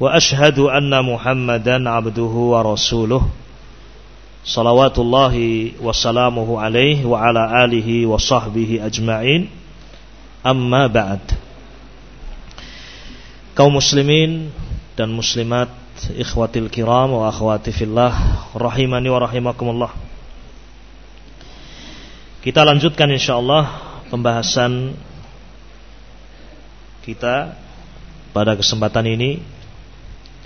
وأشهد أن محمدا عبده ورسوله صلوات الله وسلامه عليه وعلى آله وصحبه أجمعين أما بعد kaum muslimin dan muslimat ikhwatil kiram wa akhwati fillah rahimani wa rahimakumullah kita lanjutkan insyaallah pembahasan kita pada kesempatan ini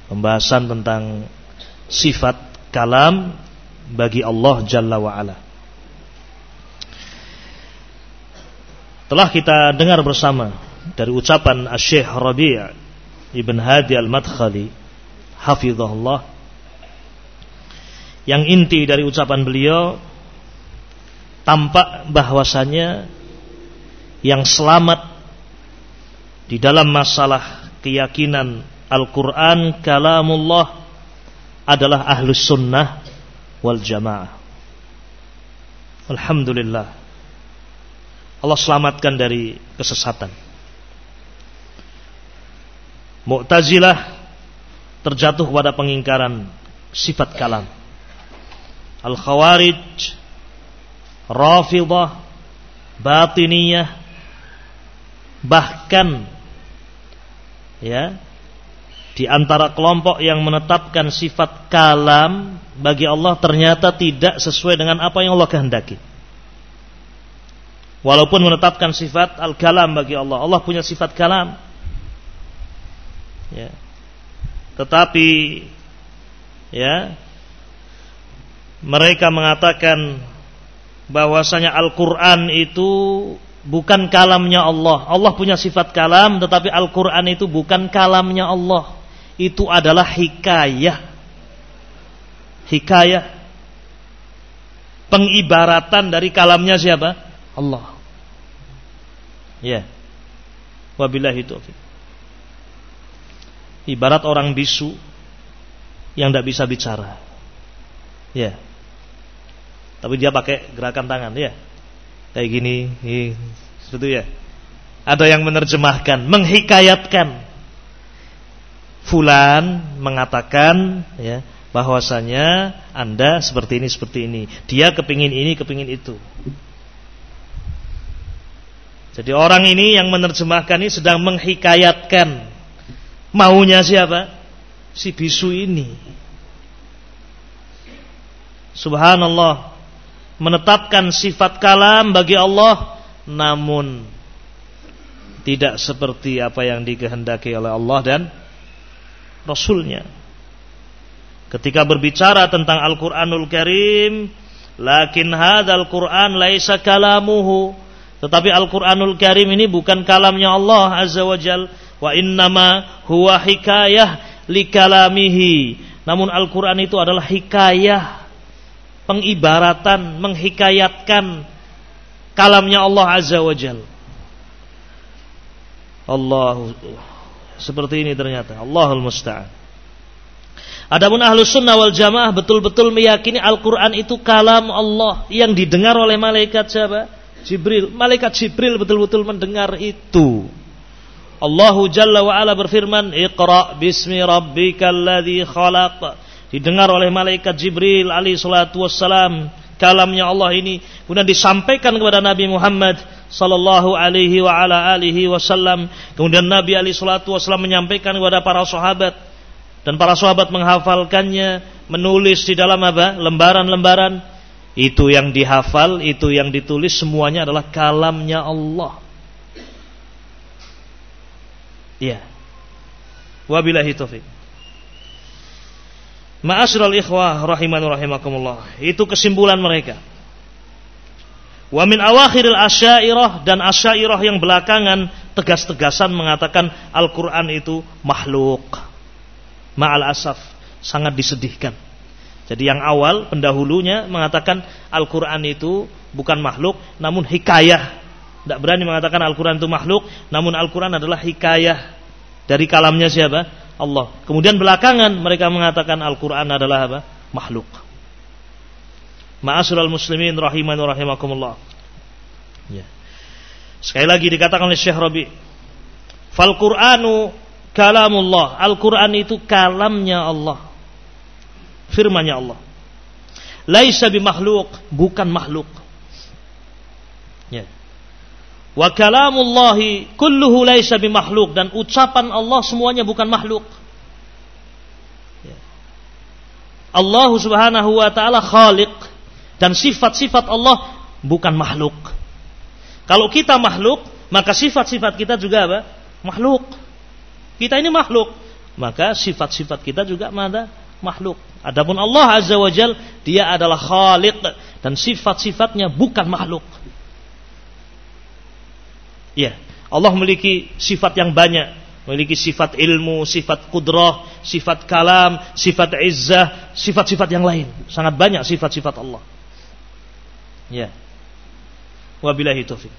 pembahasan tentang sifat kalam bagi Allah Jalla wa Ala. Telah kita dengar bersama dari ucapan Syekh Rabi' Ibn Hadi Al-Madkhali hafizahullah yang inti dari ucapan beliau tampak bahwasanya yang selamat di dalam masalah keyakinan Al-Quran kalamullah adalah ahlus sunnah wal jamaah. Alhamdulillah. Allah selamatkan dari kesesatan. Mu'tazilah terjatuh pada pengingkaran sifat kalam. Al-Khawarij, Rafidah, Batiniyah, bahkan ya di antara kelompok yang menetapkan sifat kalam bagi Allah ternyata tidak sesuai dengan apa yang Allah kehendaki. Walaupun menetapkan sifat al-kalam bagi Allah, Allah punya sifat kalam. Ya. Tetapi ya mereka mengatakan bahwasanya Al-Qur'an itu bukan kalamnya Allah. Allah punya sifat kalam tetapi Al-Qur'an itu bukan kalamnya Allah itu adalah hikayah. Hikayah. Pengibaratan dari kalamnya siapa? Allah. Ya. Wabillahi taufiq. Ibarat orang bisu yang tidak bisa bicara. Ya. Tapi dia pakai gerakan tangan, ya. Kayak gini, seperti itu ya. Ada yang menerjemahkan, menghikayatkan fulan mengatakan ya bahwasanya Anda seperti ini seperti ini. Dia kepingin ini, kepingin itu. Jadi orang ini yang menerjemahkan ini sedang menghikayatkan maunya siapa? Si bisu ini. Subhanallah. Menetapkan sifat kalam bagi Allah namun tidak seperti apa yang dikehendaki oleh Allah dan Rasulnya. Ketika berbicara tentang Al-Quranul Karim, lakin hadal Quran laisa kalamuhu. Tetapi Al-Quranul Karim ini bukan kalamnya Allah Azza wa Jal. Wa innama huwa hikayah li kalamihi. Namun Al-Quran itu adalah hikayah. Pengibaratan, menghikayatkan kalamnya Allah Azza wa Jal. Allah seperti ini ternyata. Allahul musta'an. Adapun ahlu sunnah wal jamaah betul-betul meyakini Al-Quran itu kalam Allah yang didengar oleh malaikat siapa? Jibril. Malaikat Jibril betul-betul mendengar itu. Allahu Jalla wa ala berfirman, Iqra bismi rabbikal ladzi khalaq. Didengar oleh malaikat Jibril alaihi salatu wassalam kalamnya Allah ini kemudian disampaikan kepada Nabi Muhammad sallallahu alaihi wa ala alihi wasallam. Kemudian Nabi alaihi salatu wasallam menyampaikan kepada para sahabat. Dan para sahabat menghafalkannya menulis di dalam apa? Lembaran-lembaran. Itu yang dihafal itu yang ditulis semuanya adalah kalamnya Allah. Ya wabillahi taufik Ma'asyiral ikhwah rahiman rahimakumullah. Itu kesimpulan mereka. Wa min awakhiril asyairah dan asyairah yang belakangan tegas-tegasan mengatakan Al-Qur'an itu makhluk. Ma'al asaf, sangat disedihkan. Jadi yang awal pendahulunya mengatakan Al-Quran itu bukan makhluk namun hikayah. Tidak berani mengatakan Al-Quran itu makhluk namun Al-Quran adalah hikayah dari kalamnya siapa? Allah. Kemudian belakangan mereka mengatakan Al-Quran adalah apa? Makhluk. Ma'asyiral muslimin rahimani rahimakumullah. Ya. Sekali lagi dikatakan oleh Syekh Rabi, "Fal Qur'anu kalamullah." Al-Qur'an itu kalamnya Allah firmannya Allah. Laisa makhluk, bukan makhluk. Ya. Wa kalamullahi kulluhu laisa makhluk dan ucapan Allah semuanya bukan makhluk. Ya. Allah Subhanahu wa taala khaliq dan sifat-sifat Allah bukan makhluk. Kalau kita makhluk, maka sifat-sifat kita juga apa? Makhluk. Kita ini makhluk, maka sifat-sifat kita juga mana? makhluk. Adapun Allah Azza wa Jal, dia adalah khaliq dan sifat-sifatnya bukan makhluk. Ya, Allah memiliki sifat yang banyak, memiliki sifat ilmu, sifat kudrah, sifat kalam, sifat izzah, sifat-sifat yang lain. Sangat banyak sifat-sifat Allah. Ya. Wabillahi taufiq.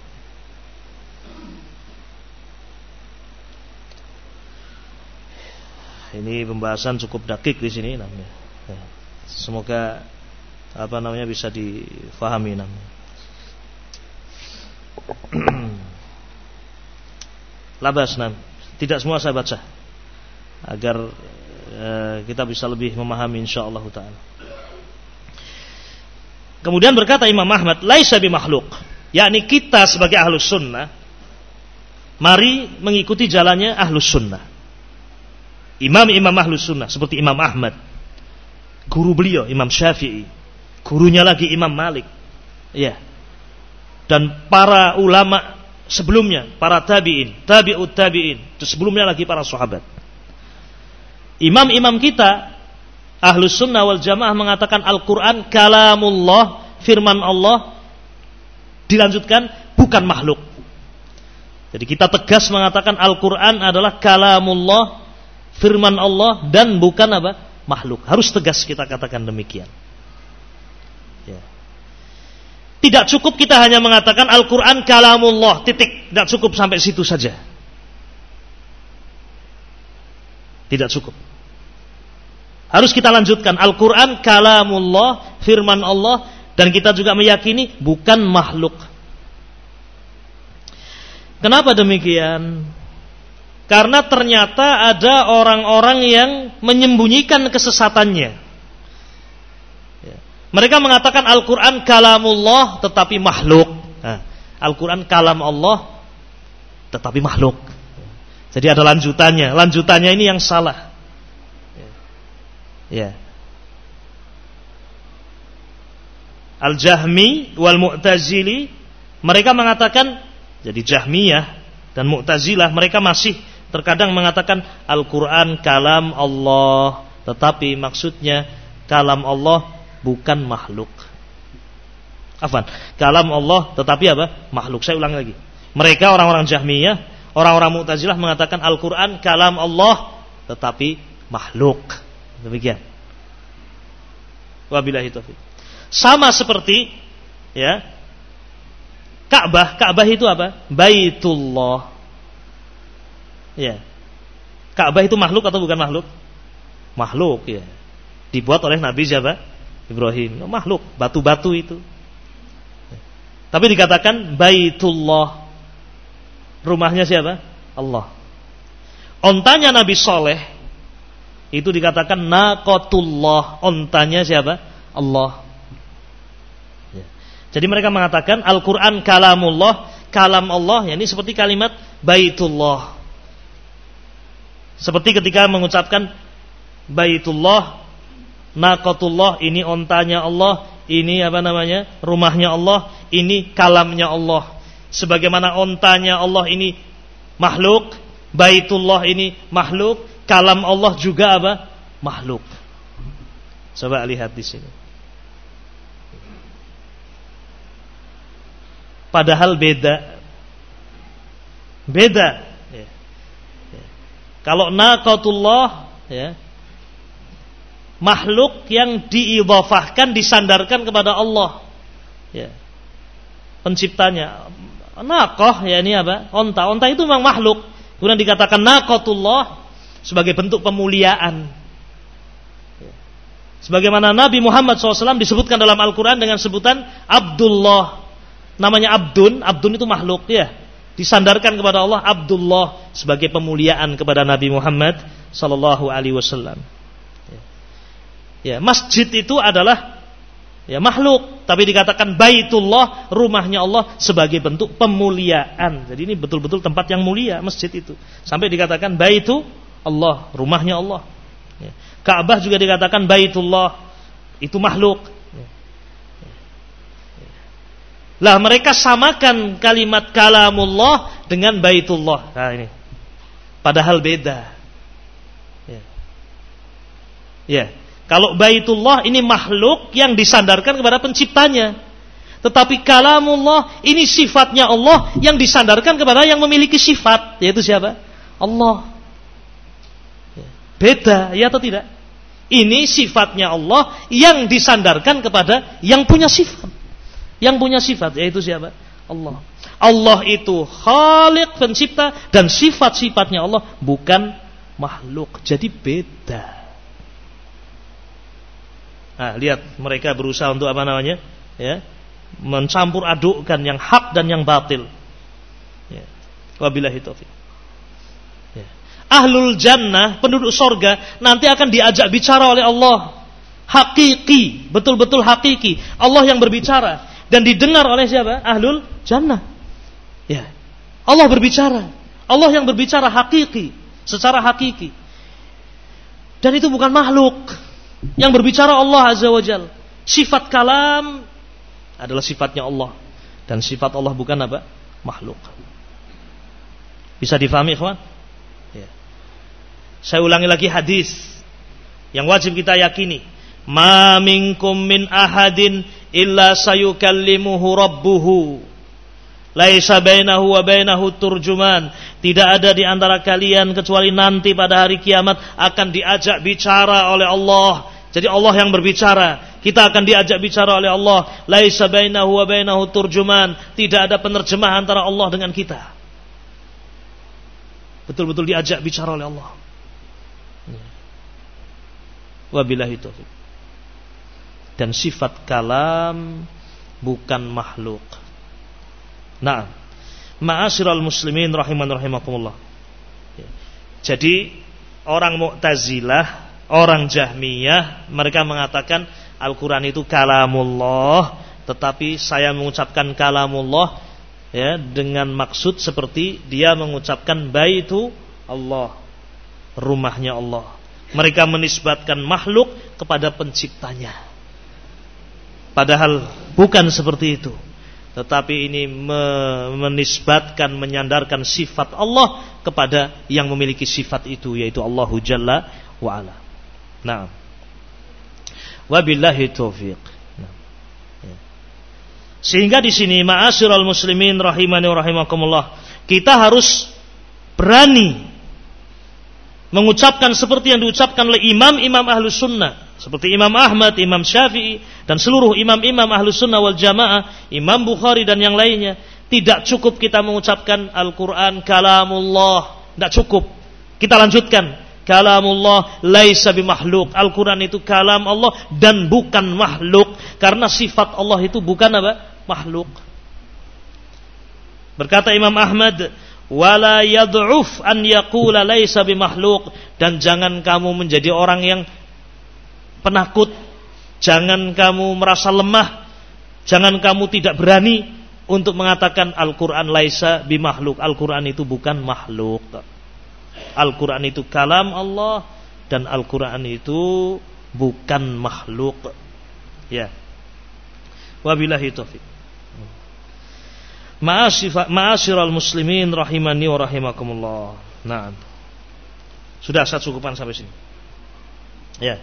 Ini pembahasan cukup dakik di sini namanya. Ya. Semoga apa namanya bisa difahami namanya. Labas nam. Tidak semua saya baca agar eh, kita bisa lebih memahami insyaallah taala. Kemudian berkata Imam Ahmad, laisa makhluk. Yakni kita sebagai ahlus sunnah, mari mengikuti jalannya ahlus sunnah. Imam-imam ahlus sunnah seperti Imam Ahmad. Guru beliau Imam Syafi'i. Gurunya lagi Imam Malik. Ya. Dan para ulama sebelumnya para tabi'in tabi'ut tabi'in. Sebelumnya lagi para sahabat. Imam-imam kita ahlus sunnah wal jamaah mengatakan Al-Quran kalamullah firman Allah dilanjutkan bukan makhluk jadi kita tegas mengatakan Al-Quran adalah kalamullah firman Allah dan bukan apa? makhluk. Harus tegas kita katakan demikian. Ya. Tidak cukup kita hanya mengatakan Al-Quran kalamullah, titik. Tidak cukup sampai situ saja. Tidak cukup. Harus kita lanjutkan. Al-Quran kalamullah, firman Allah. Dan kita juga meyakini bukan makhluk. Kenapa demikian? Karena ternyata ada orang-orang yang menyembunyikan kesesatannya. Ya. Mereka mengatakan Al-Quran kalamullah tetapi makhluk. Nah, Al-Quran kalam Allah tetapi makhluk. Jadi ada lanjutannya. Lanjutannya ini yang salah. Ya. Al-Jahmi wal Mu'tazili mereka mengatakan jadi Jahmiyah dan Mu'tazilah mereka masih terkadang mengatakan Al-Quran kalam Allah. Tetapi maksudnya kalam Allah bukan makhluk. Afan, kalam Allah tetapi apa? makhluk. Saya ulang lagi. Mereka orang-orang Jahmiyah orang-orang Mu'tazilah mengatakan Al-Quran kalam Allah tetapi makhluk demikian wabillahi taufiq sama seperti ya Ka'bah, Ka'bah itu apa? Baitullah Ya. Ka'bah itu makhluk atau bukan makhluk? Makhluk ya. Dibuat oleh Nabi siapa? Ibrahim. Oh, makhluk, batu-batu itu. Tapi dikatakan Baitullah. Rumahnya siapa? Allah. Ontanya Nabi Soleh itu dikatakan Naqatullah. Ontanya siapa? Allah. Ya. Jadi mereka mengatakan Al-Quran kalamullah, kalam Allah, ya ini seperti kalimat Baitullah. Seperti ketika mengucapkan Baitullah, Naqatullah, ini ontanya Allah, ini apa namanya? rumahnya Allah, ini kalamnya Allah. Sebagaimana ontanya Allah ini makhluk, Baitullah ini makhluk, kalam Allah juga apa? makhluk. Coba lihat di sini. Padahal beda. Beda kalau naqatullah ya, makhluk yang diidhafahkan disandarkan kepada Allah. Ya. Penciptanya. Nakoh ya ini apa? Onta. Onta itu memang makhluk. Kemudian dikatakan nakotullah sebagai bentuk pemuliaan. Sebagaimana Nabi Muhammad SAW disebutkan dalam Al-Quran dengan sebutan Abdullah. Namanya Abdun. Abdun itu makhluk ya. Disandarkan kepada Allah Abdullah sebagai pemuliaan kepada Nabi Muhammad Sallallahu Alaihi Wasallam. Ya, masjid itu adalah ya makhluk, tapi dikatakan baitullah, rumahnya Allah sebagai bentuk pemuliaan. Jadi ini betul-betul tempat yang mulia masjid itu. Sampai dikatakan baitu Allah, rumahnya Allah. Ya. Ka'bah juga dikatakan baitullah, itu makhluk. Ya. Lah mereka samakan kalimat kalamullah dengan baitullah. Nah ini. Padahal beda. Ya. ya. Kalau baitullah ini makhluk yang disandarkan kepada penciptanya. Tetapi kalamullah ini sifatnya Allah yang disandarkan kepada yang memiliki sifat. Yaitu siapa? Allah. Beda, ya atau tidak? Ini sifatnya Allah yang disandarkan kepada yang punya sifat. Yang punya sifat, yaitu siapa? Allah. Allah itu khalik pencipta dan sifat-sifatnya Allah bukan makhluk. Jadi beda. Nah, lihat mereka berusaha untuk apa namanya? Ya. Mencampur adukkan yang hak dan yang batil. Ya. Wabillahi taufik. Ahlul jannah, penduduk sorga nanti akan diajak bicara oleh Allah. Hakiki, betul-betul hakiki. Allah yang berbicara dan didengar oleh siapa? Ahlul jannah. Ya. Allah berbicara. Allah yang berbicara hakiki, secara hakiki. Dan itu bukan makhluk. Yang berbicara Allah Azza wa Jal. Sifat kalam adalah sifatnya Allah. Dan sifat Allah bukan apa? Makhluk. Bisa difahami ikhwan? Ya. Saya ulangi lagi hadis yang wajib kita yakini. Ma minkum min ahadin illa sayukallimuhu rabbuhu Laisa bainahu wa bainahu turjuman. Tidak ada di antara kalian kecuali nanti pada hari kiamat akan diajak bicara oleh Allah. Jadi Allah yang berbicara. Kita akan diajak bicara oleh Allah. Laisa bainahu wa bainahu turjuman. Tidak ada penerjemah antara Allah dengan kita. Betul-betul diajak bicara oleh Allah. Wabillahi taufiq. Dan sifat kalam bukan makhluk Nah, ma'asyiral muslimin rahiman rahimakumullah. Jadi orang Mu'tazilah, orang Jahmiyah, mereka mengatakan Al-Qur'an itu kalamullah, tetapi saya mengucapkan kalamullah ya dengan maksud seperti dia mengucapkan baitu Allah, rumahnya Allah. Mereka menisbatkan makhluk kepada penciptanya. Padahal bukan seperti itu tetapi ini menisbatkan menyandarkan sifat Allah kepada yang memiliki sifat itu yaitu Allahu Jalla wa ala. Nah. Wabillahi taufiq. Ya. Sehingga di sini ma'asyiral muslimin rahimani rahimakumullah, kita harus berani mengucapkan seperti yang diucapkan oleh imam-imam ahlu sunnah seperti Imam Ahmad, Imam Syafi'i dan seluruh imam-imam ahlu sunnah wal jamaah, Imam Bukhari dan yang lainnya. Tidak cukup kita mengucapkan Al-Quran kalamullah. Tidak cukup. Kita lanjutkan. Kalamullah laisa bimahhluk. Al-Quran itu kalam Allah dan bukan makhluk. Karena sifat Allah itu bukan apa? Makhluk. Berkata Imam Ahmad, wala yad'uf an yaqula laisa bimahhluk dan jangan kamu menjadi orang yang penakut, jangan kamu merasa lemah, jangan kamu tidak berani untuk mengatakan Al-Quran laisa bimakhluk. Al-Quran itu bukan makhluk. Al-Quran itu kalam Allah dan Al-Quran itu bukan makhluk. Ya. Wabillahi taufik. Ma'asyiral muslimin rahimani wa rahimakumullah. Nah. Sudah saya cukupan sampai sini. Ya.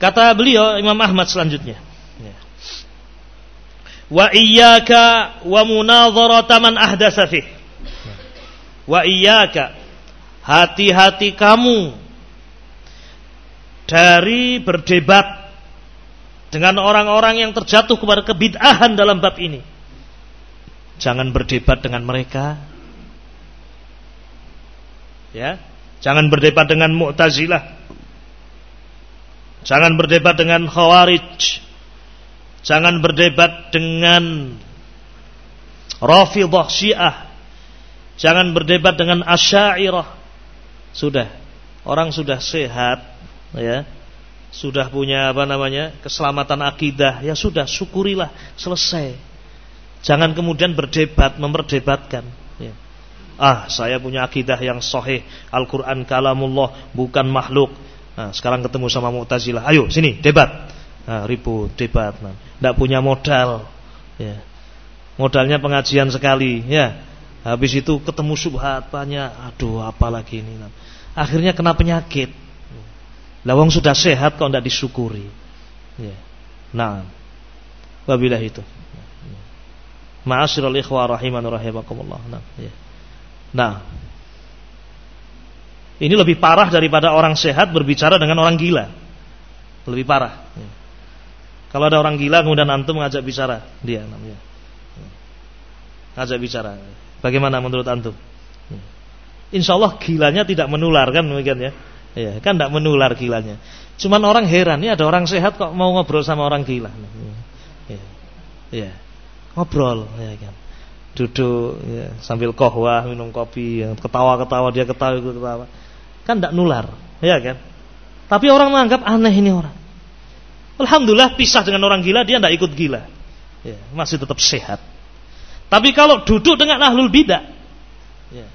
Kata beliau Imam Ahmad selanjutnya. Ya. Wa iyyaka wa munadharata man ahdatsa fih. Wa iyyaka hati-hati kamu dari berdebat dengan orang-orang yang terjatuh kepada kebid'ahan dalam bab ini. Jangan berdebat dengan mereka. Ya, jangan berdebat dengan Mu'tazilah. Jangan berdebat dengan Khawarij. Jangan berdebat dengan Rafidhah Syiah. Jangan berdebat dengan Asy'ariyah. Sudah, orang sudah sehat, ya. Sudah punya apa namanya? keselamatan akidah, ya sudah syukurilah, selesai. Jangan kemudian berdebat, memperdebatkan, ya. Ah, saya punya akidah yang sahih, Al-Qur'an kalamullah, bukan makhluk. Nah, sekarang ketemu sama Mu'tazilah. Ayo sini debat. Nah, ribut debat. Nah, tidak punya modal. Ya. Modalnya pengajian sekali. Ya. Habis itu ketemu subhat banyak. Aduh, apalagi ini. Nah. Akhirnya kena penyakit. Lawang sudah sehat kok tidak disyukuri. Ya. Nah, wabilah itu. Ma'asyiral ikhwah rahiman rahimakumullah. Nah, ya. nah, ini lebih parah daripada orang sehat berbicara dengan orang gila. Lebih parah. Ya. Kalau ada orang gila kemudian antum mengajak bicara, dia namanya. Ngajak bicara. Bagaimana menurut antum? Ya. Insya Allah gilanya tidak menular kan demikian ya. Ya, kan tidak menular gilanya. Cuman orang heran, ini ada orang sehat kok mau ngobrol sama orang gila. Ya. ya. Ngobrol ya kan. Duduk ya, sambil kohwah minum kopi, ya. ketawa-ketawa dia ketawa ikut ketawa. Kan tidak nular, ya kan? Tapi orang menganggap aneh ini orang. Alhamdulillah pisah dengan orang gila dia tidak ikut gila, ya, masih tetap sehat. Tapi kalau duduk dengan ahlul bidah, ya,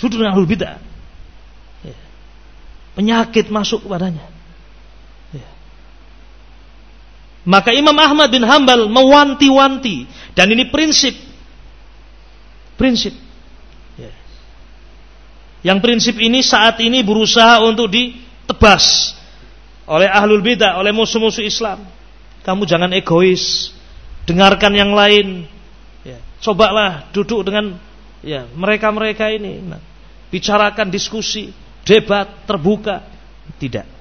duduk dengan ahlul bidah, ya, penyakit masuk kepadanya. Ya. Maka Imam Ahmad bin Hambal mewanti-wanti dan ini prinsip, prinsip yang prinsip ini saat ini berusaha untuk ditebas oleh ahlul bidah, oleh musuh-musuh Islam. Kamu jangan egois, dengarkan yang lain. Ya, cobalah duduk dengan ya mereka-mereka ini, nah, bicarakan diskusi, debat terbuka. Tidak.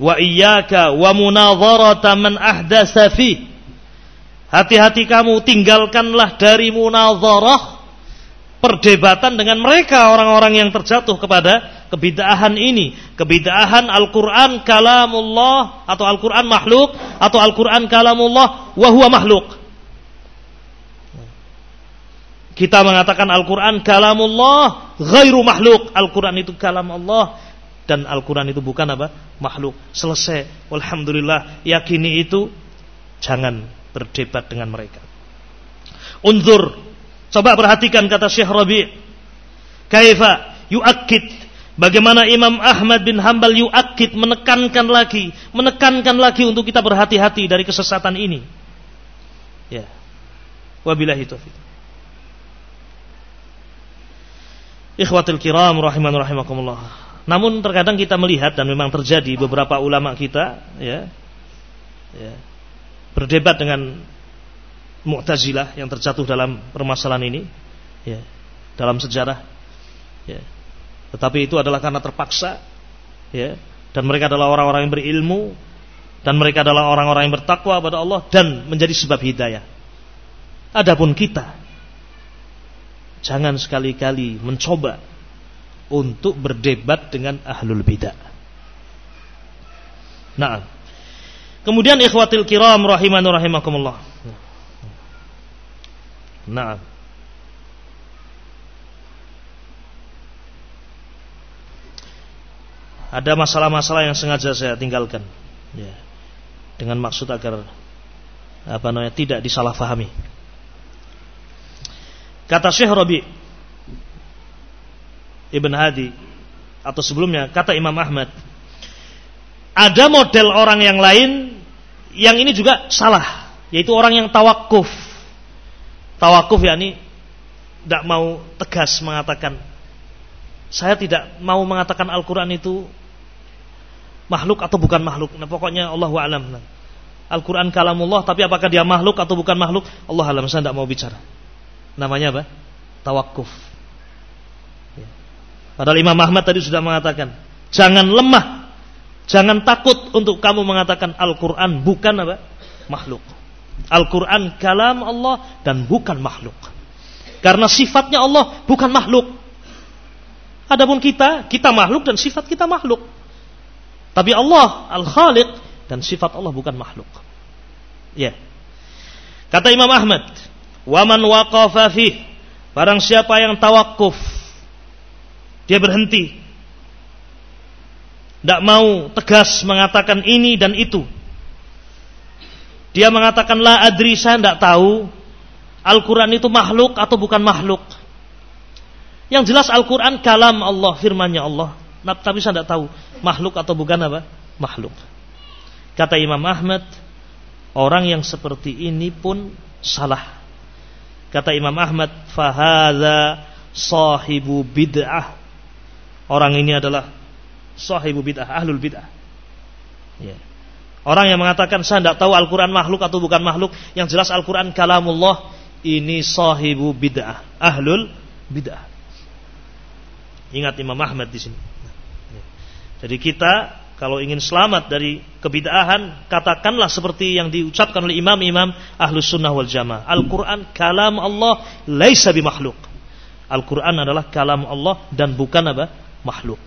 Wa iyyaka wa munadharata man ahdasa fi. Hati-hati kamu tinggalkanlah dari munadharah perdebatan dengan mereka orang-orang yang terjatuh kepada kebidaahan ini, kebidaahan Al-Qur'an kalamullah atau Al-Qur'an makhluk atau Al-Qur'an kalamullah wa huwa makhluk. Kita mengatakan Al-Qur'an kalamullah ghairu makhluk. Al-Qur'an itu kalam Allah dan Al-Qur'an itu bukan apa? makhluk. Selesai. Alhamdulillah, yakini itu jangan berdebat dengan mereka. Unzur Coba perhatikan kata Syekh Rabi' Kaifa yu'akkid Bagaimana Imam Ahmad bin Hambal yu'akkid menekankan lagi, menekankan lagi untuk kita berhati-hati dari kesesatan ini. Ya. Wabillahi taufiq. Ikhwatul kiram rahiman rahimakumullah. Namun terkadang kita melihat dan memang terjadi beberapa ulama kita ya, ya berdebat dengan Mu'tazilah yang terjatuh dalam permasalahan ini ya, dalam sejarah ya. Tetapi itu adalah karena terpaksa ya, dan mereka adalah orang-orang yang berilmu dan mereka adalah orang-orang yang bertakwa kepada Allah dan menjadi sebab hidayah. Adapun kita jangan sekali-kali mencoba untuk berdebat dengan ahlul bidah. Nah, kemudian ikhwatil kiram rahimanu rahimakumullah. Nah. Ada masalah-masalah yang sengaja saya tinggalkan. Ya. Dengan maksud agar apa namanya tidak disalahfahami. Kata Syekh Rabi Ibn Hadi atau sebelumnya kata Imam Ahmad ada model orang yang lain yang ini juga salah yaitu orang yang tawakuf Tawakuf yakni tidak mau tegas mengatakan saya tidak mau mengatakan Al-Quran itu makhluk atau bukan makhluk. Nah, pokoknya Allah alam. Al-Quran kalamullah, tapi apakah dia makhluk atau bukan makhluk? Allah alam. Saya tidak mau bicara. Namanya apa? Tawakuf. Padahal Imam Ahmad tadi sudah mengatakan, Jangan lemah. Jangan takut untuk kamu mengatakan Al-Quran bukan apa? Makhluk. Al-Quran kalam Allah dan bukan makhluk. Karena sifatnya Allah bukan makhluk. Adapun kita, kita makhluk dan sifat kita makhluk. Tapi Allah Al-Khaliq dan sifat Allah bukan makhluk. Ya. Kata Imam Ahmad, "Waman waqafa fih" Barang siapa yang tawakuf dia berhenti. Tidak mau tegas mengatakan ini dan itu. Dia mengatakan la adri saya tidak tahu Al-Quran itu makhluk atau bukan makhluk. Yang jelas Al-Quran kalam Allah, firmannya Allah. Nah, tapi saya tidak tahu makhluk atau bukan apa? Makhluk. Kata Imam Ahmad, orang yang seperti ini pun salah. Kata Imam Ahmad, fahadha sahibu bid'ah. Orang ini adalah sahibu bid'ah, ahlul bid'ah. Ya. Orang yang mengatakan saya tidak tahu Al-Quran makhluk atau bukan makhluk, yang jelas Al-Quran kalamullah, ini sahibu bid'ah, ahlul bid'ah. Ingat Imam Ahmad di sini. Jadi kita kalau ingin selamat dari kebid'ahan, katakanlah seperti yang diucapkan oleh imam-imam ahlus sunnah wal jamaah. Al-Quran kalam Allah laisa makhluk. Al-Quran adalah kalam Allah dan bukan apa? Makhluk.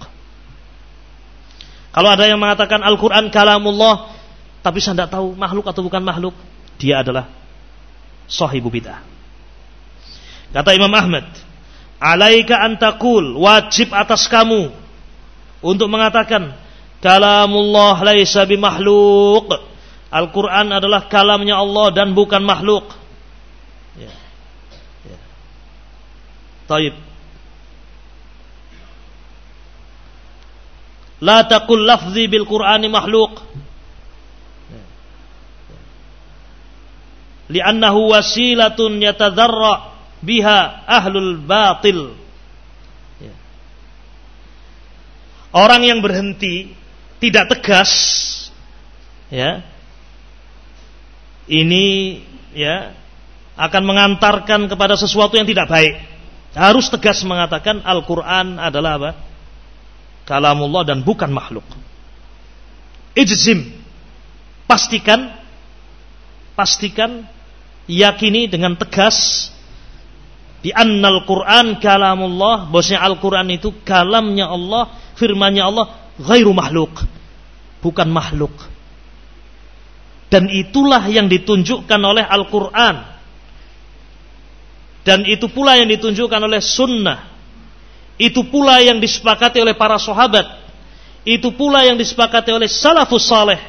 Kalau ada yang mengatakan Al-Quran kalamullah, tapi saya tidak tahu makhluk atau bukan makhluk, dia adalah sahibu bid'ah. Kata Imam Ahmad, alaika antakul, wajib atas kamu untuk mengatakan Kalamullah laisa bimakhluk. Al-Quran adalah kalamnya Allah dan bukan makhluk. Ya. Ya. Taib. La taqul lafzi bil Qur'ani makhluk. Li'annahu wasilatun yatadarra biha ahlul batil. Orang yang berhenti tidak tegas ya ini ya akan mengantarkan kepada sesuatu yang tidak baik harus tegas mengatakan Al-Quran adalah apa kalamullah dan bukan makhluk. Ijzim. Pastikan pastikan yakini dengan tegas di annal Quran kalamullah bosnya Al-Quran itu kalamnya Allah firmannya Allah ghairu makhluk bukan makhluk. Dan itulah yang ditunjukkan oleh Al-Quran. Dan itu pula yang ditunjukkan oleh sunnah itu pula yang disepakati oleh para sahabat itu pula yang disepakati oleh salafus saleh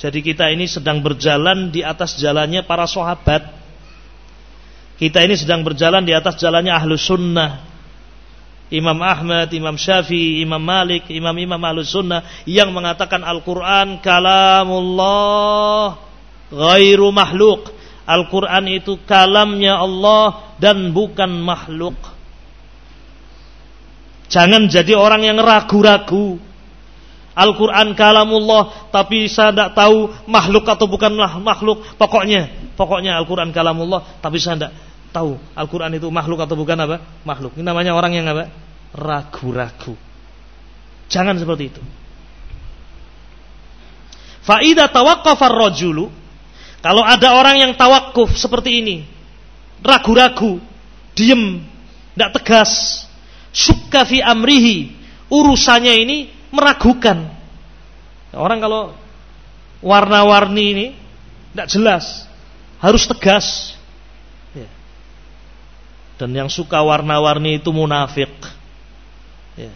jadi kita ini sedang berjalan di atas jalannya para sahabat kita ini sedang berjalan di atas jalannya ahlu sunnah Imam Ahmad, Imam Syafi'i, Imam Malik, imam-imam Ahlus Sunnah yang mengatakan Al-Quran kalamullah ghairu makhluk. Al-Quran itu kalamnya Allah dan bukan makhluk. Jangan jadi orang yang ragu-ragu. Al-Quran kalamullah tapi saya tidak tahu makhluk atau bukan makhluk. Pokoknya, pokoknya Al-Quran kalamullah tapi saya tidak tahu Al-Quran itu makhluk atau bukan apa? Makhluk. Ini namanya orang yang apa? Ragu-ragu. Jangan seperti itu. Faidah tawakkafar rojulu. Kalau ada orang yang tawakuf seperti ini. Ragu-ragu. Diem. Tidak tegas. Syukka fi amrihi. Urusannya ini meragukan. Orang kalau warna-warni ini tidak jelas. Harus tegas. Dan yang suka warna-warni itu munafik. Ya.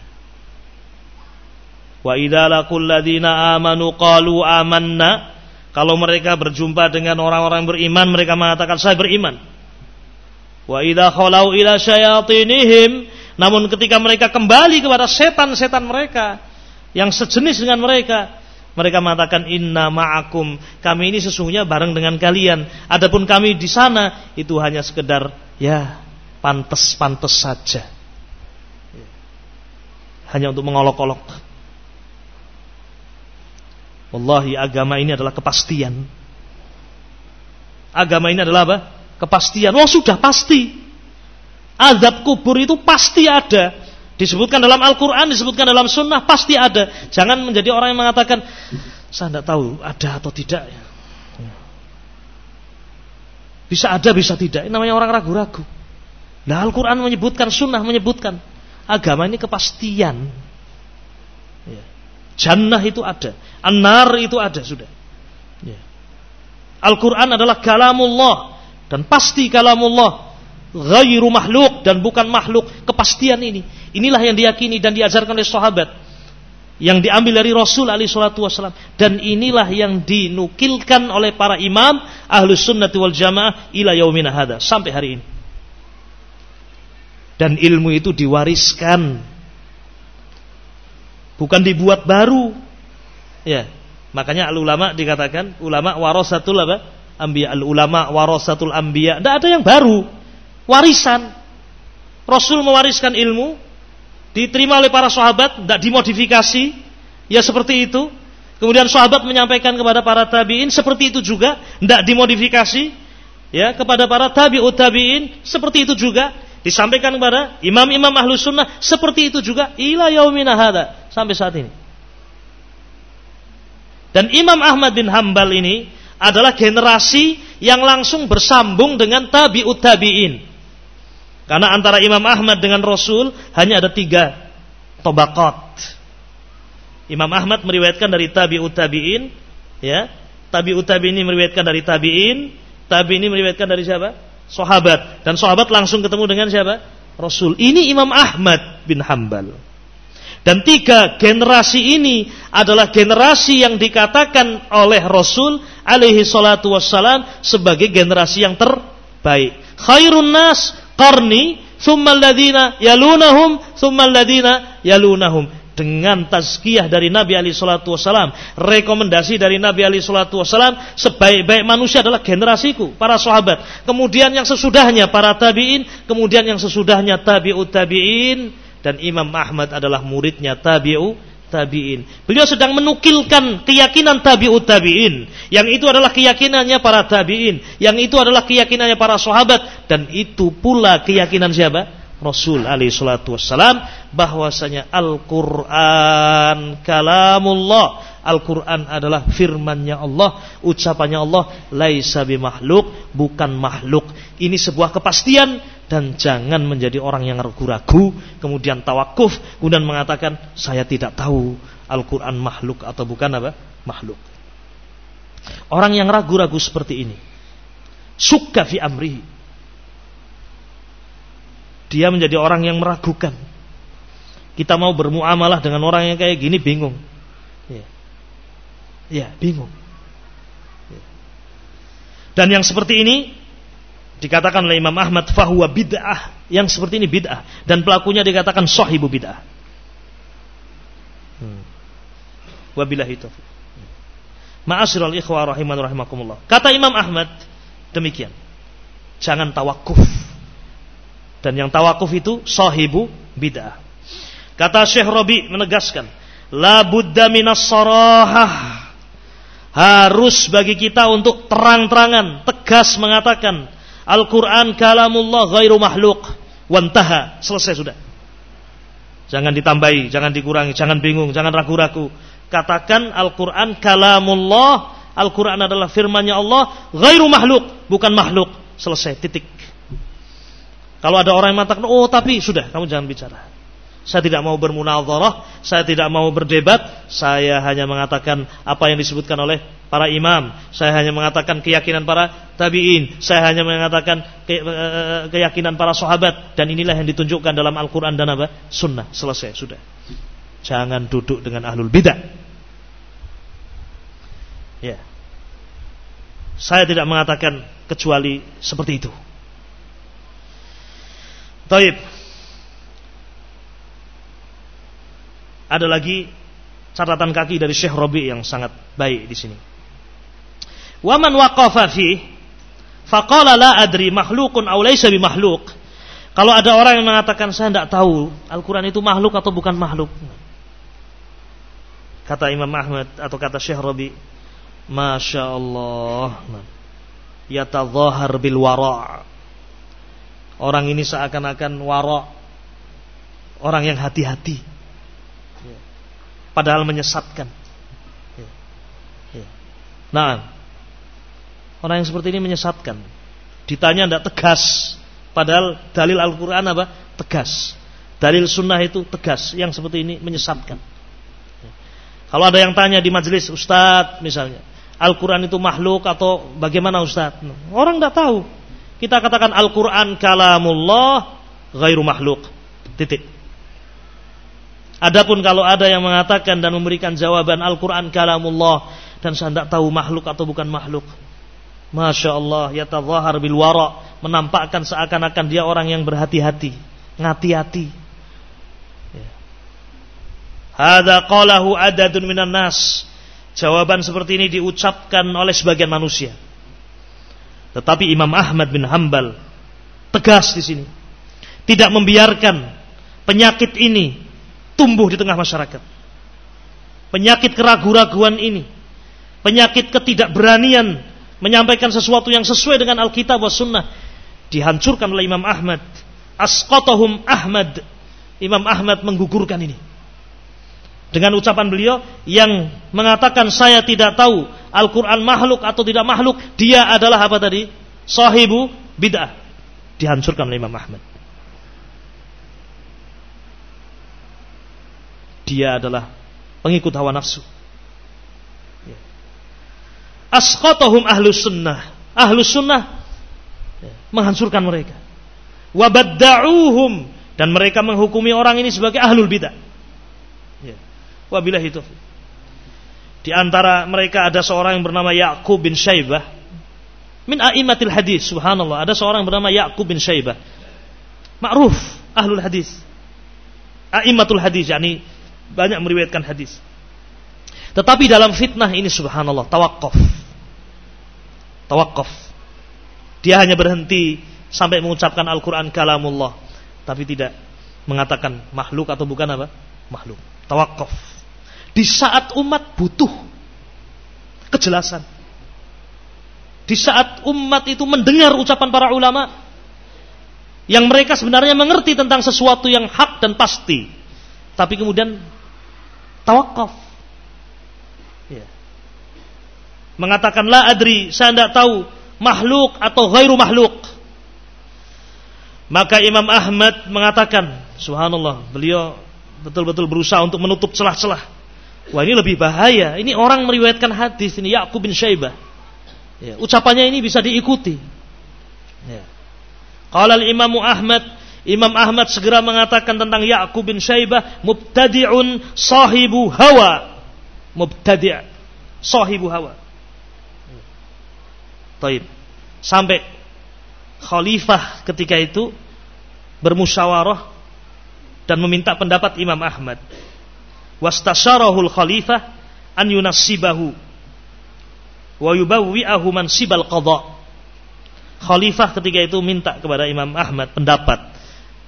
Wa idza laqul ladzina amanu qalu amanna. Kalau mereka berjumpa dengan orang-orang beriman, mereka mengatakan saya beriman. Wa idza khalau ila syayatinihim, namun ketika mereka kembali kepada setan-setan mereka yang sejenis dengan mereka, mereka mengatakan inna ma'akum, kami ini sesungguhnya bareng dengan kalian. Adapun kami di sana itu hanya sekedar ya pantas-pantas saja. Hanya untuk mengolok-olok. Wallahi agama ini adalah kepastian. Agama ini adalah apa? Kepastian. Oh sudah pasti. Azab kubur itu pasti ada. Disebutkan dalam Al-Quran, disebutkan dalam Sunnah, pasti ada. Jangan menjadi orang yang mengatakan, saya tidak tahu ada atau tidak. Bisa ada, bisa tidak. Ini namanya orang ragu-ragu. Nah Al-Quran menyebutkan, Sunnah menyebutkan. Agama ini kepastian. Ya. Jannah itu ada. Anar itu ada, sudah. Ya. Al-Quran adalah kalamullah. Dan pasti kalamullah ghairu makhluk dan bukan makhluk kepastian ini. Inilah yang diyakini dan diajarkan oleh sahabat. Yang diambil dari Rasul alaihi salatu wasallam dan inilah yang dinukilkan oleh para imam ahlus sunnah wal jamaah ila yaumina hada. Sampai hari ini. Dan ilmu itu diwariskan. Bukan dibuat baru. Ya. Makanya al ulama dikatakan ulama warasatul apa? Ambiya al ulama warasatul ambiya tidak ada yang baru warisan. Rasul mewariskan ilmu, diterima oleh para sahabat, tidak dimodifikasi, ya seperti itu. Kemudian sahabat menyampaikan kepada para tabiin seperti itu juga, tidak dimodifikasi, ya kepada para tabiut tabiin seperti itu juga disampaikan kepada imam-imam ahlu sunnah seperti itu juga ila yaumina sampai saat ini. Dan Imam Ahmad bin Hambal ini adalah generasi yang langsung bersambung dengan tabiut tabiin. Karena antara Imam Ahmad dengan Rasul hanya ada tiga tobakot. Imam Ahmad meriwayatkan dari tabi'ut tabi'in, ya. Tabi'ut tabi'in meriwayatkan dari tabi'in, tabi'in meriwayatkan dari siapa? Sahabat. Dan sahabat langsung ketemu dengan siapa? Rasul. Ini Imam Ahmad bin Hambal. Dan tiga generasi ini adalah generasi yang dikatakan oleh Rasul alaihi salatu wassalam sebagai generasi yang terbaik. Khairun nas qarni thumma alladhina yalunahum thumma alladhina yalunahum dengan tazkiyah dari Nabi Ali Shallallahu Wasallam, rekomendasi dari Nabi Ali Shallallahu Wasallam, sebaik-baik manusia adalah generasiku, para sahabat. Kemudian yang sesudahnya para tabiin, kemudian yang sesudahnya tabiut tabiin, dan Imam Ahmad adalah muridnya tabiu tabi'in. Beliau sedang menukilkan keyakinan tabi'ut tabi'in. Yang itu adalah keyakinannya para tabi'in. Yang itu adalah keyakinannya para sahabat. Dan itu pula keyakinan siapa? Rasul alaihi salatu wassalam bahwasanya Al-Qur'an kalamullah. Al-Qur'an adalah firmannya Allah, ucapannya Allah, laisa makhluk, bukan makhluk. Ini sebuah kepastian dan jangan menjadi orang yang ragu-ragu, kemudian tawakuf, kemudian mengatakan saya tidak tahu Al-Qur'an makhluk atau bukan apa? makhluk. Orang yang ragu-ragu seperti ini suka fi amrihi. Dia menjadi orang yang meragukan. Kita mau bermuamalah dengan orang yang kayak gini bingung. Ya, ya bingung. Ya. Dan yang seperti ini dikatakan oleh Imam Ahmad fahuwa bid'ah yang seperti ini bid'ah dan pelakunya dikatakan sahibu bid'ah. Hmm. Wabillahi taufiq. Ma'asyiral ikhwah rahiman rahimakumullah. Kata Imam Ahmad demikian. Jangan tawakuf. Dan yang tawakuf itu sahibu bid'ah. Kata Syekh Rabi menegaskan, la budda minas sarahah. Harus bagi kita untuk terang-terangan, tegas mengatakan Al-Quran kalamullah ghairu makhluk. Wantaha. Selesai sudah. Jangan ditambahi, jangan dikurangi, jangan bingung, jangan ragu-ragu. Katakan Al-Quran kalamullah. Al-Quran adalah firmannya Allah. Ghairu makhluk. Bukan makhluk. Selesai. Titik. Kalau ada orang yang mengatakan, oh tapi sudah, kamu jangan bicara. Saya tidak mau bermunadharah, saya tidak mau berdebat, saya hanya mengatakan apa yang disebutkan oleh para imam, saya hanya mengatakan keyakinan para tabi'in, saya hanya mengatakan ke, eh, keyakinan para sahabat dan inilah yang ditunjukkan dalam Al-Qur'an dan apa? Sunnah. Selesai, sudah. Jangan duduk dengan ahlul bidah. Ya. Saya tidak mengatakan kecuali seperti itu. Taib. Ada lagi catatan kaki dari Syekh Robi yang sangat baik di sini. Waman waqafa fi faqala la adri makhlukun aw laysa bi makhluk. Kalau ada orang yang mengatakan saya tidak tahu Al-Qur'an itu makhluk atau bukan makhluk. Kata Imam Ahmad atau kata Syekh Rabi, Masya Allah. Yatadhahar bil wara' Orang ini seakan-akan wara' Orang yang hati-hati. Padahal menyesatkan. Nah, orang yang seperti ini menyesatkan. Ditanya tidak tegas. Padahal dalil Al-Quran apa? Tegas. Dalil sunnah itu tegas. Yang seperti ini menyesatkan. Kalau ada yang tanya di majelis Ustadz misalnya. Al-Quran itu makhluk atau bagaimana Ustadz? Orang tidak tahu. Kita katakan Al-Quran kalamullah gairu makhluk. Titik. Adapun kalau ada yang mengatakan dan memberikan jawaban Al-Quran kalamullah dan saya tidak tahu makhluk atau bukan makhluk. Masya Allah, ya bil wara menampakkan seakan-akan dia orang yang berhati-hati, ngati-hati. Ya. Hada qalahu adadun minan nas. Jawaban seperti ini diucapkan oleh sebagian manusia. Tetapi Imam Ahmad bin Hambal tegas di sini. Tidak membiarkan penyakit ini tumbuh di tengah masyarakat. Penyakit keraguan-raguan ini, penyakit ketidakberanian menyampaikan sesuatu yang sesuai dengan Alkitab wa Sunnah dihancurkan oleh Imam Ahmad. Asqatahum Ahmad. Imam Ahmad menggugurkan ini. Dengan ucapan beliau yang mengatakan saya tidak tahu Al-Quran makhluk atau tidak makhluk. Dia adalah apa tadi? Sahibu bid'ah. Dihancurkan oleh Imam Ahmad. Dia adalah pengikut hawa nafsu. Asqatahum ahlu sunnah. Ahlu sunnah menghancurkan mereka. Wabadda'uhum. Dan mereka menghukumi orang ini sebagai ahlul bid'ah. Ya. Wabillahi taufiq. Di antara mereka ada seorang yang bernama Ya'qub bin Syaibah. Min a'immatil hadis, subhanallah. Ada seorang yang bernama Ya'qub bin Syaibah. Ma'ruf ahlul hadis. A'immatul hadis, yakni banyak meriwayatkan hadis. Tetapi dalam fitnah ini subhanallah, tawakuf. Tawakuf. Dia hanya berhenti sampai mengucapkan Al-Quran kalamullah. Tapi tidak mengatakan makhluk atau bukan apa? Makhluk. Tawakuf di saat umat butuh kejelasan. Di saat umat itu mendengar ucapan para ulama yang mereka sebenarnya mengerti tentang sesuatu yang hak dan pasti, tapi kemudian tawakaf. Ya. Mengatakan la adri, saya tidak tahu makhluk atau ghairu makhluk. Maka Imam Ahmad mengatakan, subhanallah, beliau betul-betul berusaha untuk menutup celah-celah Wah ini lebih bahaya. Ini orang meriwayatkan hadis ini Yakub bin Syaibah. Ya, ucapannya ini bisa diikuti. Ya. Kalau Imam Ahmad, Imam Ahmad segera mengatakan tentang Yakub bin Syaibah, mubtadi'un sahibu hawa. Mubtadi' sahibu hawa. Taib. Sampai khalifah ketika itu bermusyawarah dan meminta pendapat Imam Ahmad. Wastasyarahul khalifah an yunassibahu wa yubawwi'ahu mansibal qadha. Khalifah ketika itu minta kepada Imam Ahmad pendapat.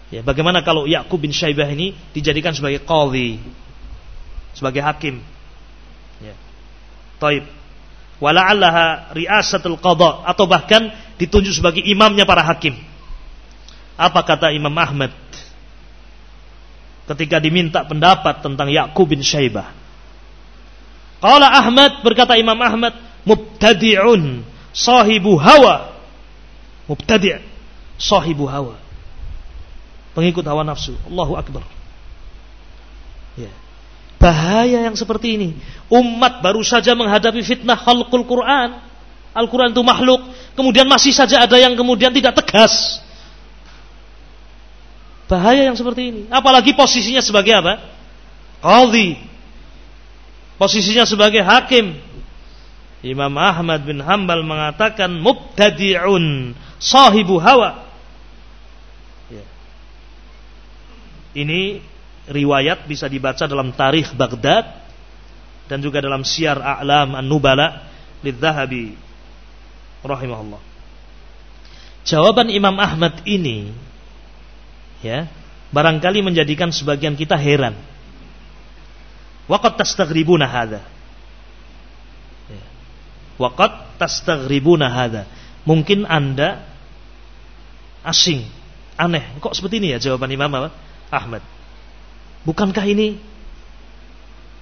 Ya bagaimana kalau Yakub bin Syaibah ini dijadikan sebagai qadhi sebagai hakim? Ya. Taib wala'allaha riasatul qadha atau bahkan ditunjuk sebagai imamnya para hakim apa kata Imam Ahmad ketika diminta pendapat tentang Yakub bin Syaibah. Qala Ahmad berkata Imam Ahmad mubtadi'un sahibu hawa. Mubtadi' sahibu hawa. Pengikut hawa nafsu. Allahu akbar. Ya. Bahaya yang seperti ini. Umat baru saja menghadapi fitnah khalqul Quran. Al-Quran itu makhluk. Kemudian masih saja ada yang kemudian tidak tegas. Bahaya yang seperti ini. Apalagi posisinya sebagai apa? Qadhi. Posisinya sebagai hakim. Imam Ahmad bin Hambal mengatakan mubtadi'un sahibu hawa. Ya. Ini riwayat bisa dibaca dalam tarikh Baghdad dan juga dalam Syiar A'lam An-Nubala lidzahabi rahimahullah. Jawaban Imam Ahmad ini ya barangkali menjadikan sebagian kita heran. Waqad tastaghribuna hadza. Ya. Waqad tastaghribuna hadza. Mungkin Anda asing, aneh. Kok seperti ini ya jawaban Imam Ahmad? Bukankah ini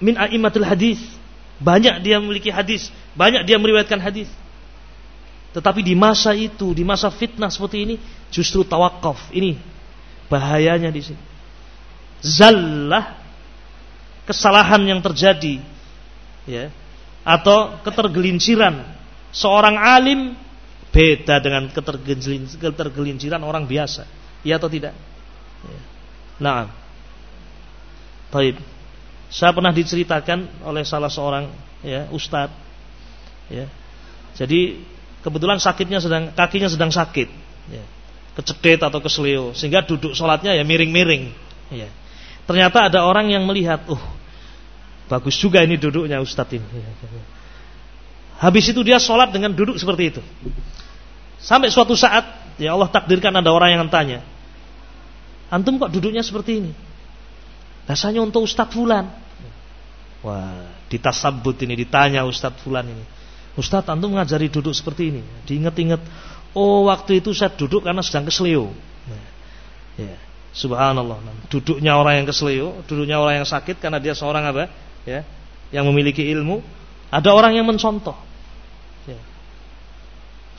min a'immatul hadis? Banyak dia memiliki hadis, banyak dia meriwayatkan hadis. Tetapi di masa itu, di masa fitnah seperti ini, justru tawakuf. Ini bahayanya di sini. Zallah kesalahan yang terjadi ya atau ketergelinciran seorang alim beda dengan ketergelinciran orang biasa. Iya atau tidak? Ya. Nah, Taib. Saya pernah diceritakan oleh salah seorang ya ustadz. Ya. Jadi kebetulan sakitnya sedang kakinya sedang sakit. Ya. Kecekit atau kesleo sehingga duduk sholatnya ya miring-miring. Ya. Ternyata ada orang yang melihat, uh bagus juga ini duduknya ustadz ini. Ya. Habis itu dia sholat dengan duduk seperti itu. Sampai suatu saat ya Allah takdirkan ada orang yang tanya, antum kok duduknya seperti ini? Rasanya untuk Ustadz Fulan. Wah, ditasabut ini, ditanya Ustadz Fulan ini. Ustadz, antum mengajari duduk seperti ini. Diinget-inget, oh waktu itu saya duduk karena sedang kesleo. ya. Subhanallah. Duduknya orang yang kesleo, duduknya orang yang sakit karena dia seorang apa? Ya, yang memiliki ilmu. Ada orang yang mencontoh. Ya.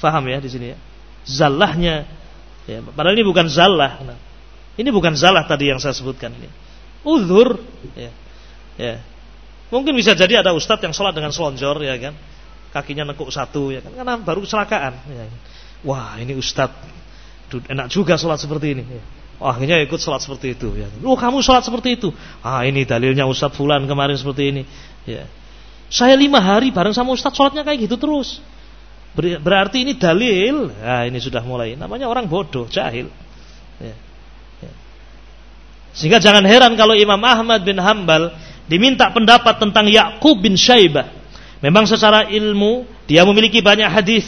Faham ya di sini ya? Zallahnya. Ya, padahal ini bukan zallah. Nah, ini bukan zalah tadi yang saya sebutkan ini uzur ya. ya. Mungkin bisa jadi ada ustadz yang sholat dengan selonjor ya kan. Kakinya nekuk satu ya kan karena baru kecelakaan ya. Kan? Wah, ini ustadz enak juga sholat seperti ini ya. Oh, akhirnya ikut sholat seperti itu ya. Oh, kamu sholat seperti itu. Ah, ini dalilnya Ustadz Fulan kemarin seperti ini. Ya. Saya lima hari bareng sama Ustadz sholatnya kayak gitu terus. Berarti ini dalil. Nah, ini sudah mulai. Namanya orang bodoh, jahil. Ya. Sehingga jangan heran kalau Imam Ahmad bin Hambal diminta pendapat tentang Yakub bin Syaibah. Memang secara ilmu dia memiliki banyak hadis.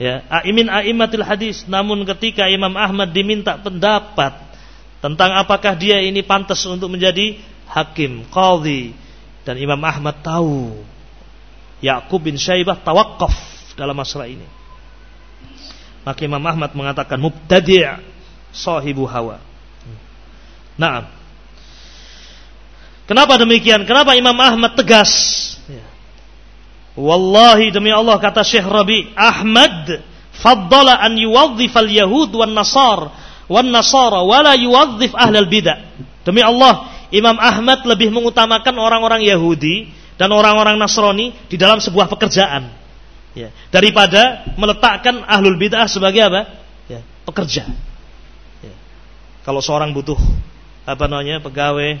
Ya, aimin aimatil hadis. Namun ketika Imam Ahmad diminta pendapat tentang apakah dia ini pantas untuk menjadi hakim, qadhi dan Imam Ahmad tahu Yakub bin Syaibah tawakaf dalam masalah ini. Maka Imam Ahmad mengatakan mubtadi' sahibu hawa. Nah, kenapa demikian? Kenapa Imam Ahmad tegas? Ya. Wallahi demi Allah kata Syekh Rabi Ahmad faddala an yuwazzif al-yahud wan nasar wan nasara wala yuwazzif ahlal bidah. Demi Allah, Imam Ahmad lebih mengutamakan orang-orang Yahudi dan orang-orang Nasrani di dalam sebuah pekerjaan. Ya, daripada meletakkan ahlul bid'ah sebagai apa? Ya, pekerja. Ya. Kalau seorang butuh apa namanya pegawai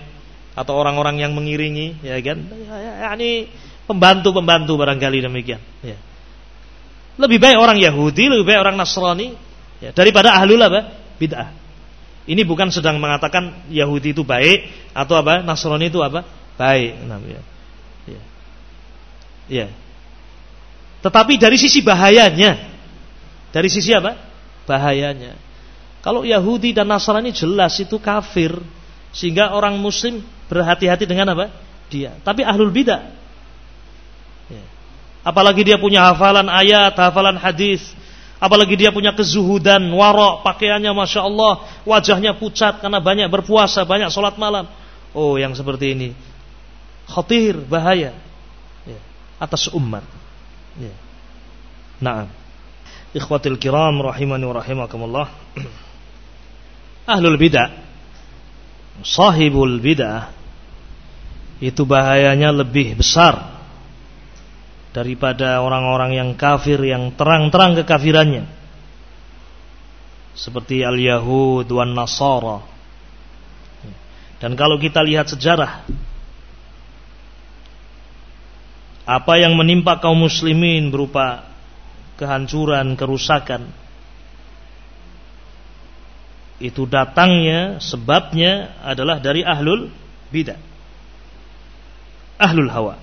atau orang-orang yang mengiringi ya kan? Ya, ini pembantu-pembantu barangkali demikian ya. lebih baik orang Yahudi lebih baik orang Nasrani ya, daripada ahlul apa? Bid'ah. Ini bukan sedang mengatakan Yahudi itu baik atau apa Nasrani itu apa? Baik nah, ya. Ya. ya. Tetapi dari sisi bahayanya dari sisi apa? Bahayanya kalau Yahudi dan Nasrani jelas itu kafir, sehingga orang Muslim berhati-hati dengan apa? Dia. Tapi ahlul bidah, ya. apalagi dia punya hafalan ayat, hafalan hadis, apalagi dia punya kezuhudan, warok, pakaiannya masya Allah, wajahnya pucat karena banyak berpuasa, banyak sholat malam. Oh, yang seperti ini khatir, bahaya ya. atas umat. Ya. Nah, ikhwatil kiram rahimani wa rahimakumullah. ahlul bidah. Sahibul bidah. Itu bahayanya lebih besar daripada orang-orang yang kafir yang terang-terang kekafirannya. Seperti al-yahud wan nasara. Dan kalau kita lihat sejarah apa yang menimpa kaum muslimin berupa kehancuran, kerusakan itu datangnya sebabnya adalah dari ahlul bidah. Ahlul hawa.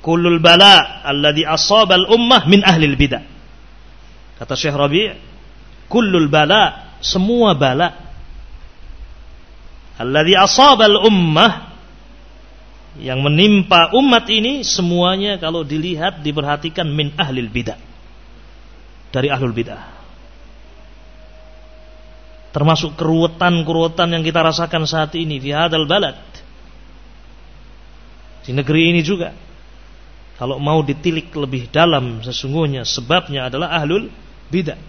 Kullul bala alladhi asabal ummah min ahlil bidah. Kata Syekh Rabi' kullul bala semua bala. Alladhi asabal ummah yang menimpa umat ini semuanya kalau dilihat diperhatikan min ahlil bidah. Dari ahlul bidah termasuk keruwetan-keruwetan yang kita rasakan saat ini di hadal balad. Di negeri ini juga. Kalau mau ditilik lebih dalam sesungguhnya sebabnya adalah ahlul bidah.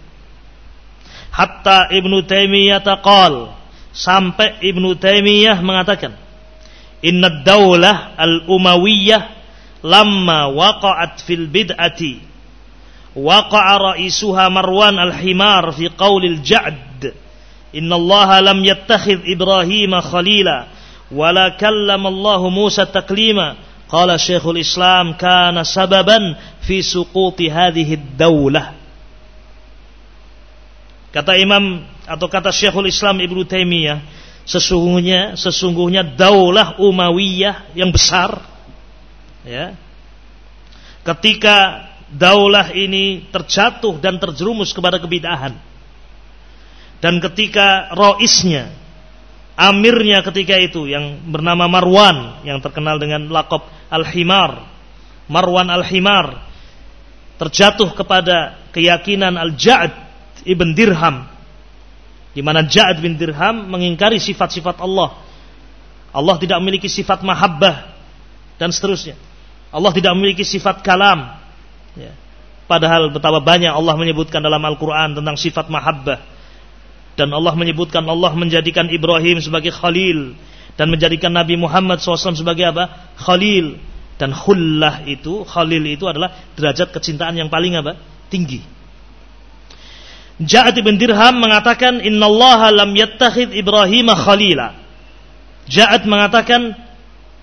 Hatta Ibnu Taimiyah taqal sampai Ibnu Taimiyah mengatakan inna daulah al-umayyah lamma waqa'at fil bid'ati waqa'a ra'isuha Marwan al-Himar fi qaulil Ja'd inna Allah lam yattakhidh Ibrahim khalila wala Allah Musa taklima. Qala Syekhul Islam kana sababan fi suquti hadhihi ad-daulah kata Imam atau kata Syekhul Islam Ibnu Taimiyah sesungguhnya sesungguhnya daulah Umayyah yang besar. Ya. Ketika daulah ini terjatuh dan terjerumus kepada kebidahan dan ketika roisnya amirnya ketika itu yang bernama Marwan yang terkenal dengan lakop Al-Himar Marwan Al-Himar terjatuh kepada keyakinan Al-Ja'ad ibn Dirham di mana Ja'ad bin Dirham mengingkari sifat-sifat Allah. Allah tidak memiliki sifat mahabbah dan seterusnya. Allah tidak memiliki sifat kalam. Ya. Padahal betapa banyak Allah menyebutkan dalam Al-Quran tentang sifat mahabbah. Dan Allah menyebutkan Allah menjadikan Ibrahim sebagai khalil. Dan menjadikan Nabi Muhammad SAW sebagai apa? Khalil. Dan khullah itu, khalil itu adalah derajat kecintaan yang paling apa? Tinggi. Ja'ad bin Dirham mengatakan innallaha lam yattakhid Ibrahim khalila. Ja'ad mengatakan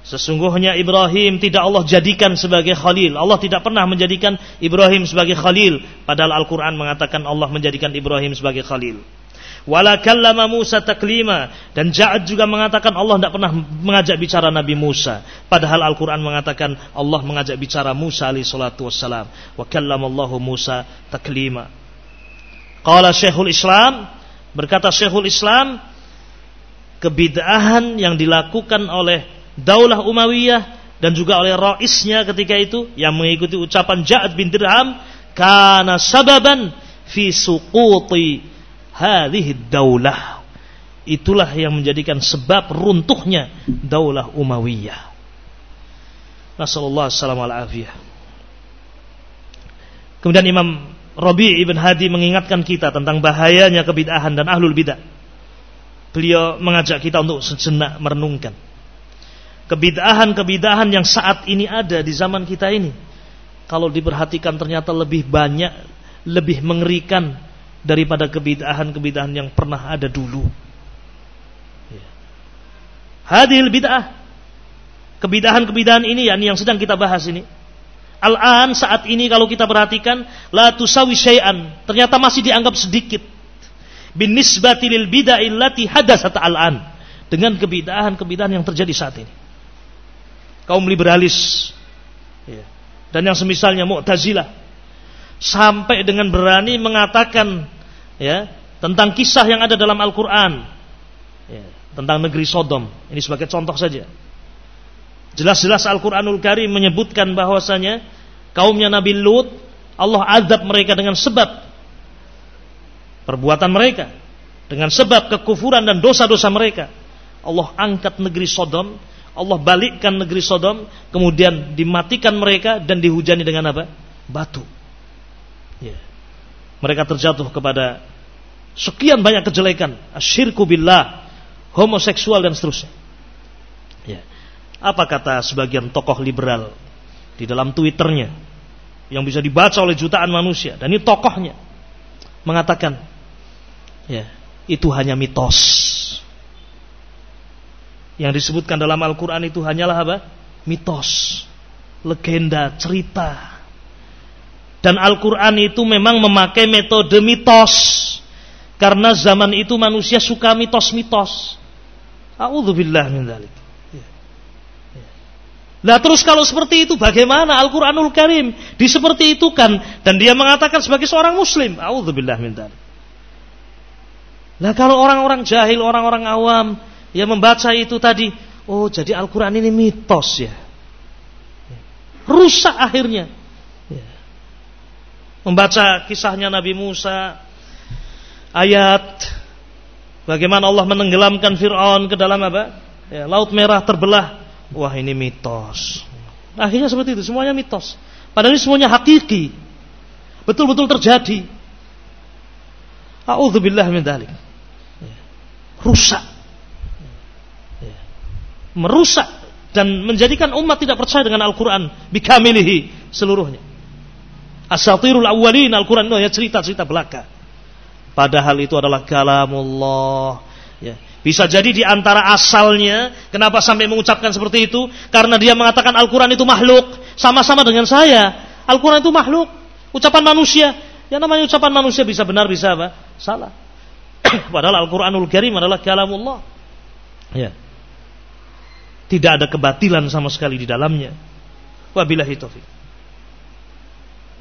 sesungguhnya Ibrahim tidak Allah jadikan sebagai khalil. Allah tidak pernah menjadikan Ibrahim sebagai khalil padahal Al-Qur'an mengatakan Allah menjadikan Ibrahim sebagai khalil. Wala kallama Musa taklima. Dan Ja'ad juga mengatakan Allah tidak pernah mengajak bicara Nabi Musa. Padahal Al-Qur'an mengatakan Allah mengajak bicara Musa alaihi salatu wassalam. Wa kallamallahu Musa taklima. Qala Syekhul Islam, berkata Syekhul Islam, kebid'ahan yang dilakukan oleh Daulah Umayyah dan juga oleh raisnya ketika itu yang mengikuti ucapan Ja'ad bin Dirham kana sababan fi suquti hadhihi daulah. Itulah yang menjadikan sebab runtuhnya Daulah Umayyah. Nasallallahu alaihi wasallam Kemudian Imam Rabi ibn Hadi mengingatkan kita tentang bahayanya kebid'ahan dan ahlul bid'ah. Beliau mengajak kita untuk sejenak merenungkan kebid'ahan-kebid'ahan yang saat ini ada di zaman kita ini. Kalau diperhatikan ternyata lebih banyak, lebih mengerikan daripada kebid'ahan-kebid'ahan yang pernah ada dulu. Ya. Hadil bid'ah. Kebid'ahan-kebid'ahan ini yakni yang sedang kita bahas ini Al-an saat ini kalau kita perhatikan la tusawi syai'an, ternyata masih dianggap sedikit. Bin nisbati lil bid'ah illati hadatsat al-an. Dengan kebidahan-kebidahan yang terjadi saat ini. Kaum liberalis ya. dan yang semisalnya Mu'tazilah sampai dengan berani mengatakan ya tentang kisah yang ada dalam Al-Qur'an ya, tentang negeri Sodom. Ini sebagai contoh saja. Jelas-jelas Al-Quranul Karim menyebutkan bahwasanya kaumnya Nabi Lut Allah azab mereka dengan sebab perbuatan mereka dengan sebab kekufuran dan dosa-dosa mereka Allah angkat negeri Sodom Allah balikkan negeri Sodom kemudian dimatikan mereka dan dihujani dengan apa batu ya. mereka terjatuh kepada sekian banyak kejelekan. Asyirku billah homoseksual dan seterusnya. Ya. apa kata sebagian tokoh liberal di dalam Twitternya yang bisa dibaca oleh jutaan manusia? Dan ini tokohnya mengatakan ya itu hanya mitos. Yang disebutkan dalam Al-Quran itu hanyalah apa? Mitos legenda cerita dan Al-Quran itu memang memakai metode mitos. Karena zaman itu manusia suka mitos-mitos. A'udzubillah min dzalik. Lah terus kalau seperti itu bagaimana Al-Qur'anul Karim? Diseperti itu kan? Dan dia mengatakan sebagai seorang muslim. Auzubillah min Lah kalau orang-orang jahil, orang-orang awam yang membaca itu tadi, oh jadi Al-Qur'an ini mitos ya. Rusak akhirnya. Membaca kisahnya Nabi Musa ayat Bagaimana Allah menenggelamkan Fir'aun ke dalam apa? Ya, laut merah terbelah. Wah ini mitos. Akhirnya seperti itu, semuanya mitos. Padahal ini semuanya hakiki. Betul-betul terjadi. A'udzubillah min dalik. Ya. Rusak. Ya. Merusak dan menjadikan umat tidak percaya dengan Al-Quran bikamilihi seluruhnya. Asatirul awwalin Al-Quran itu ya cerita-cerita belaka. Padahal itu adalah kalamullah. Ya. Bisa jadi di antara asalnya, kenapa sampai mengucapkan seperti itu? Karena dia mengatakan Al-Quran itu makhluk. Sama-sama dengan saya. Al-Quran itu makhluk. Ucapan manusia. Yang namanya ucapan manusia bisa benar, bisa apa? Salah. Padahal Al-Quranul Karim adalah kalamullah. Ya. Tidak ada kebatilan sama sekali di dalamnya. Wabillahi taufiq.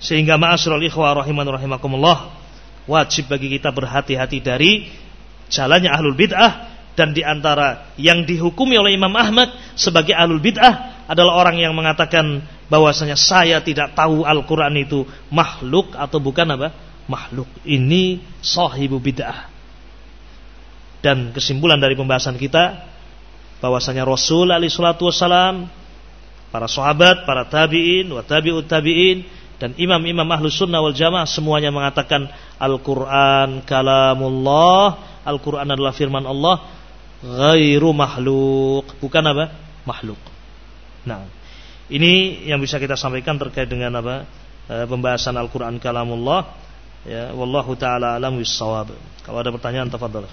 Sehingga ma'asyiral ikhwah rahiman rahimakumullah wajib bagi kita berhati-hati dari jalannya ahlul bid'ah dan di antara yang dihukumi oleh Imam Ahmad sebagai ahlul bid'ah adalah orang yang mengatakan bahwasanya saya tidak tahu Al-Qur'an itu makhluk atau bukan apa? makhluk. Ini sahibu bid'ah. Dan kesimpulan dari pembahasan kita bahwasanya Rasul alaihi salatu wasalam para sahabat, para tabi'in, wa tabi'ut tabi'in dan imam-imam ahlu sunnah wal jamaah semuanya mengatakan Al-Quran kalamullah. Al-Quran adalah firman Allah Ghairu makhluk Bukan apa? Makhluk Nah ini yang bisa kita sampaikan terkait dengan apa? E, pembahasan Al-Quran kalamullah. Ya, Wallahu ta'ala alam wissawab Kalau ada pertanyaan tafadhal